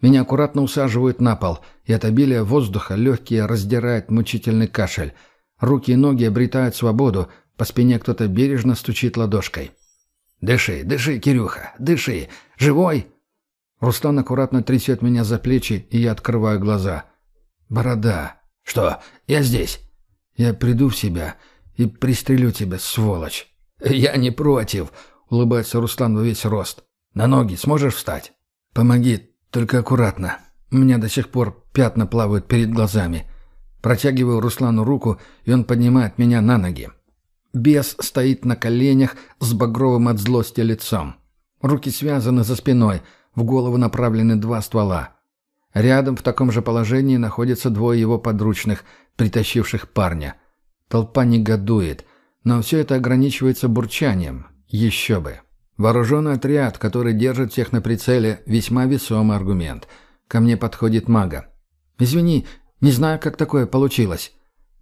Меня аккуратно усаживают на пол, и от обилия воздуха легкие раздирает мучительный кашель. Руки и ноги обретают свободу, по спине кто-то бережно стучит ладошкой. «Дыши, дыши, Кирюха, дыши! Живой?» Руслан аккуратно трясет меня за плечи, и я открываю глаза. «Борода!» «Что? Я здесь!» «Я приду в себя и пристрелю тебя, сволочь!» «Я не против!» — улыбается Руслан во весь рост. «На ноги сможешь встать?» «Помоги, только аккуратно. У меня до сих пор пятна плавают перед глазами». Протягиваю Руслану руку, и он поднимает меня на ноги. Бес стоит на коленях с багровым от злости лицом. Руки связаны за спиной, в голову направлены два ствола. Рядом в таком же положении находятся двое его подручных, притащивших парня. Толпа негодует, но все это ограничивается бурчанием. Еще бы. Вооруженный отряд, который держит всех на прицеле, весьма весомый аргумент. Ко мне подходит мага. «Извини, не знаю, как такое получилось».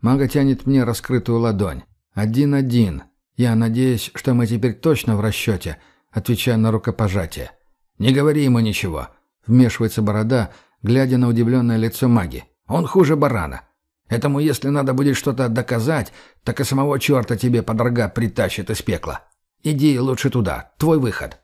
Мага тянет мне раскрытую ладонь. «Один-один. Я надеюсь, что мы теперь точно в расчете», отвечая на рукопожатие. «Не говори ему ничего», — вмешивается борода, глядя на удивленное лицо маги. «Он хуже барана. Этому, если надо будет что-то доказать, так и самого черта тебе под рога притащит из пекла. Иди лучше туда. Твой выход».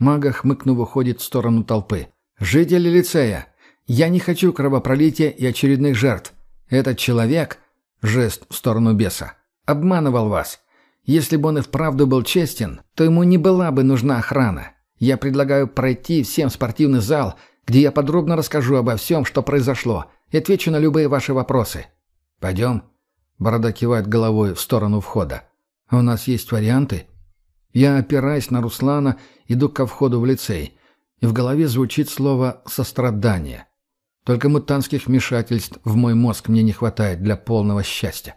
Мага, хмыкнув, уходит в сторону толпы. «Жители лицея, я не хочу кровопролития и очередных жертв. Этот человек...» — жест в сторону беса обманывал вас. Если бы он и вправду был честен, то ему не была бы нужна охрана. Я предлагаю пройти всем в спортивный зал, где я подробно расскажу обо всем, что произошло, и отвечу на любые ваши вопросы. Пойдем?» Борода кивает головой в сторону входа. «У нас есть варианты?» Я, опираясь на Руслана, иду ко входу в лицей, и в голове звучит слово «сострадание». Только мутанских вмешательств в мой мозг мне не хватает для полного счастья.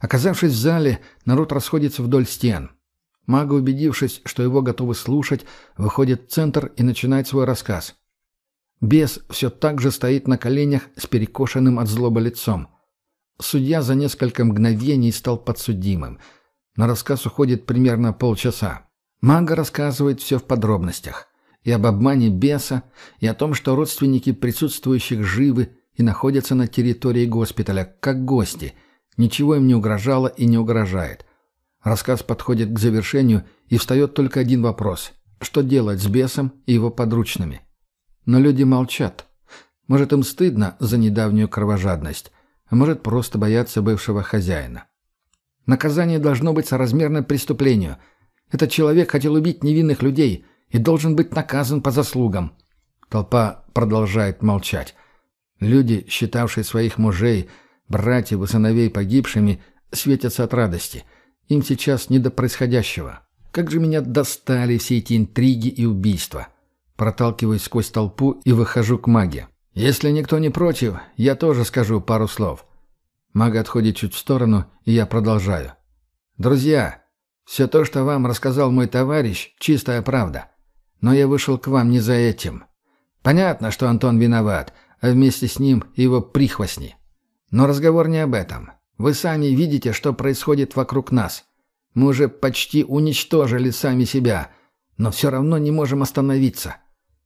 Оказавшись в зале, народ расходится вдоль стен. Мага, убедившись, что его готовы слушать, выходит в центр и начинает свой рассказ. Бес все так же стоит на коленях с перекошенным от злобы лицом. Судья за несколько мгновений стал подсудимым. На рассказ уходит примерно полчаса. Мага рассказывает все в подробностях. И об обмане беса, и о том, что родственники присутствующих живы и находятся на территории госпиталя, как гости. Ничего им не угрожало и не угрожает. Рассказ подходит к завершению, и встает только один вопрос. Что делать с бесом и его подручными? Но люди молчат. Может, им стыдно за недавнюю кровожадность, а может, просто боятся бывшего хозяина. Наказание должно быть соразмерно преступлению. Этот человек хотел убить невинных людей и должен быть наказан по заслугам. Толпа продолжает молчать. Люди, считавшие своих мужей, братьев и сыновей погибшими, светятся от радости – им сейчас не до происходящего. Как же меня достали все эти интриги и убийства. Проталкиваюсь сквозь толпу и выхожу к маге. Если никто не против, я тоже скажу пару слов. Мага отходит чуть в сторону, и я продолжаю. «Друзья, все то, что вам рассказал мой товарищ, чистая правда. Но я вышел к вам не за этим. Понятно, что Антон виноват, а вместе с ним его прихвостни. Но разговор не об этом. Вы сами видите, что происходит вокруг нас. Мы уже почти уничтожили сами себя, но все равно не можем остановиться.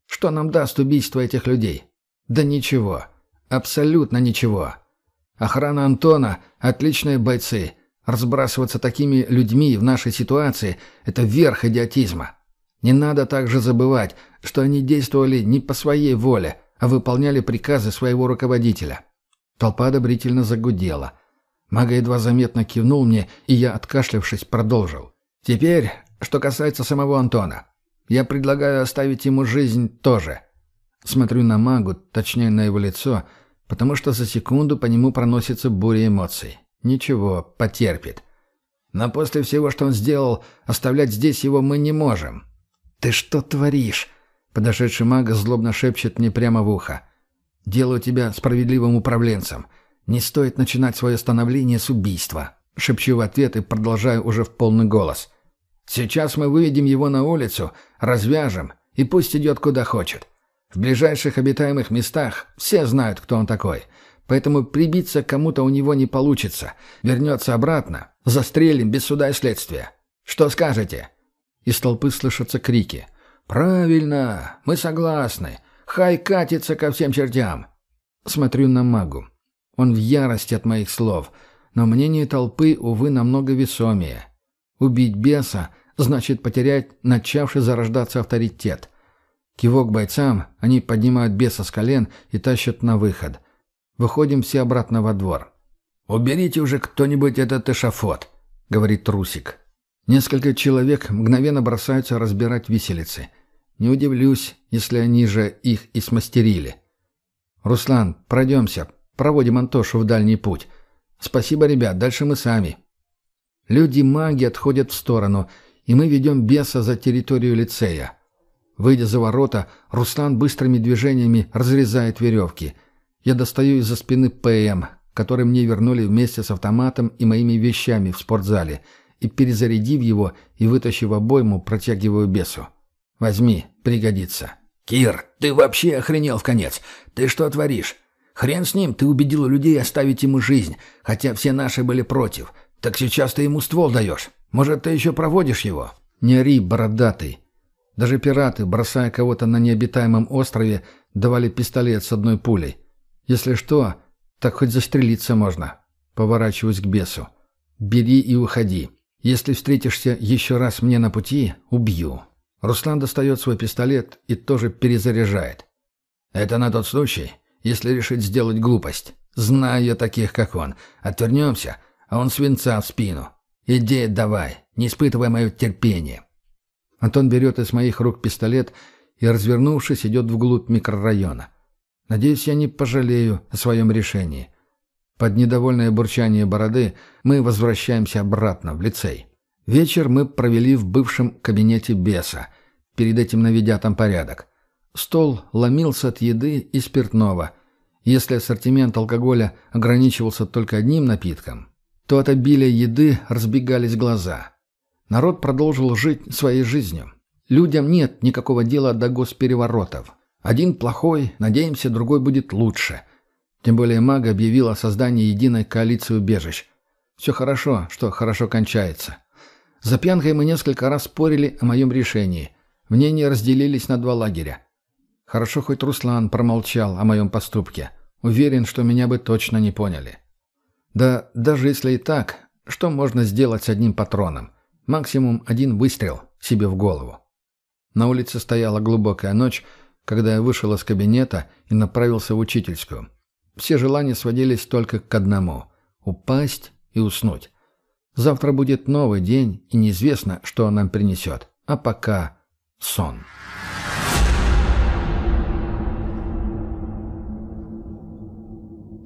Что нам даст убийство этих людей? Да ничего. Абсолютно ничего. Охрана Антона – отличные бойцы. Разбрасываться такими людьми в нашей ситуации – это верх идиотизма. Не надо также забывать, что они действовали не по своей воле, а выполняли приказы своего руководителя. Толпа одобрительно загудела – Мага едва заметно кивнул мне, и я, откашлявшись, продолжил. «Теперь, что касается самого Антона. Я предлагаю оставить ему жизнь тоже». Смотрю на магу, точнее на его лицо, потому что за секунду по нему проносится буря эмоций. Ничего, потерпит. Но после всего, что он сделал, оставлять здесь его мы не можем. «Ты что творишь?» Подошедший мага злобно шепчет мне прямо в ухо. «Делаю тебя справедливым управленцем. «Не стоит начинать свое становление с убийства», — шепчу в ответ и продолжаю уже в полный голос. «Сейчас мы выведем его на улицу, развяжем, и пусть идет куда хочет. В ближайших обитаемых местах все знают, кто он такой, поэтому прибиться кому-то у него не получится. Вернется обратно, застрелим без суда и следствия. Что скажете?» Из толпы слышатся крики. «Правильно, мы согласны. Хай катится ко всем чертям». Смотрю на магу. Он в ярости от моих слов, но мнение толпы, увы, намного весомее. Убить беса значит потерять начавший зарождаться авторитет. Кивок бойцам, они поднимают беса с колен и тащат на выход. Выходим все обратно во двор. «Уберите уже кто-нибудь этот эшафот», — говорит Трусик. Несколько человек мгновенно бросаются разбирать виселицы. Не удивлюсь, если они же их и смастерили. «Руслан, пройдемся, Проводим Антошу в дальний путь. Спасибо, ребят, дальше мы сами. Люди-маги отходят в сторону, и мы ведем беса за территорию лицея. Выйдя за ворота, Руслан быстрыми движениями разрезает веревки. Я достаю из-за спины ПМ, который мне вернули вместе с автоматом и моими вещами в спортзале, и, перезарядив его и вытащив обойму, протягиваю бесу. «Возьми, пригодится». «Кир, ты вообще охренел в конец! Ты что творишь? Хрен с ним, ты убедил людей оставить ему жизнь, хотя все наши были против. Так сейчас ты ему ствол даешь. Может, ты еще проводишь его?» «Не ори, бородатый». Даже пираты, бросая кого-то на необитаемом острове, давали пистолет с одной пулей. Если что, так хоть застрелиться можно. Поворачиваюсь к бесу. «Бери и уходи. Если встретишься еще раз мне на пути, убью». Руслан достает свой пистолет и тоже перезаряжает. «Это на тот случай, если решит сделать глупость. Знаю я таких, как он. Отвернемся, а он свинца в спину. Иди давай, не испытывай мое терпение». Антон берет из моих рук пистолет и, развернувшись, идет вглубь микрорайона. Надеюсь, я не пожалею о своем решении. Под недовольное бурчание бороды мы возвращаемся обратно в лицей. Вечер мы провели в бывшем кабинете беса, перед этим наведя там порядок. Стол ломился от еды и спиртного. Если ассортимент алкоголя ограничивался только одним напитком, то от обилия еды разбегались глаза. Народ продолжил жить своей жизнью. Людям нет никакого дела до госпереворотов. Один плохой, надеемся, другой будет лучше. Тем более мага объявил о создании единой коалиции убежищ. Все хорошо, что хорошо кончается. За пьянкой мы несколько раз спорили о моем решении. Мнения разделились на два лагеря. Хорошо, хоть Руслан промолчал о моем поступке. Уверен, что меня бы точно не поняли. Да даже если и так, что можно сделать с одним патроном? Максимум один выстрел себе в голову. На улице стояла глубокая ночь, когда я вышел из кабинета и направился в учительскую. Все желания сводились только к одному — упасть и уснуть. Завтра будет новый день, и неизвестно, что он нам принесет. А пока сон.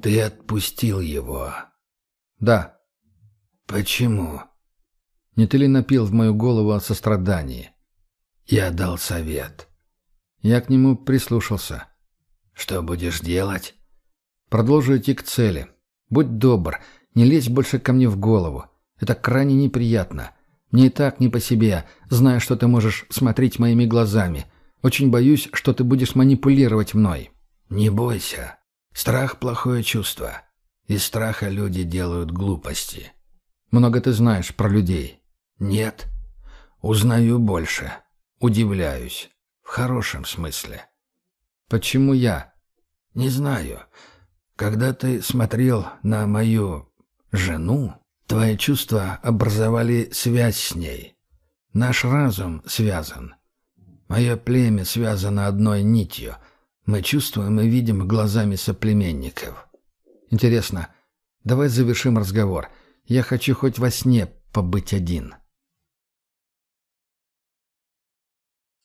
«Ты отпустил его?» «Да». «Почему?» «Не ты ли напил в мою голову о сострадании?» «Я дал совет». Я к нему прислушался. «Что будешь делать?» «Продолжу идти к цели. Будь добр, не лезь больше ко мне в голову. Это крайне неприятно. Мне и так не по себе, зная, что ты можешь смотреть моими глазами. Очень боюсь, что ты будешь манипулировать мной». «Не бойся. Страх – плохое чувство. Из страха люди делают глупости». «Много ты знаешь про людей». «Нет. Узнаю больше. Удивляюсь. В хорошем смысле». «Почему я?» «Не знаю. Когда ты смотрел на мою жену, твои чувства образовали связь с ней. Наш разум связан. Мое племя связано одной нитью. Мы чувствуем и видим глазами соплеменников. Интересно, давай завершим разговор. Я хочу хоть во сне побыть один».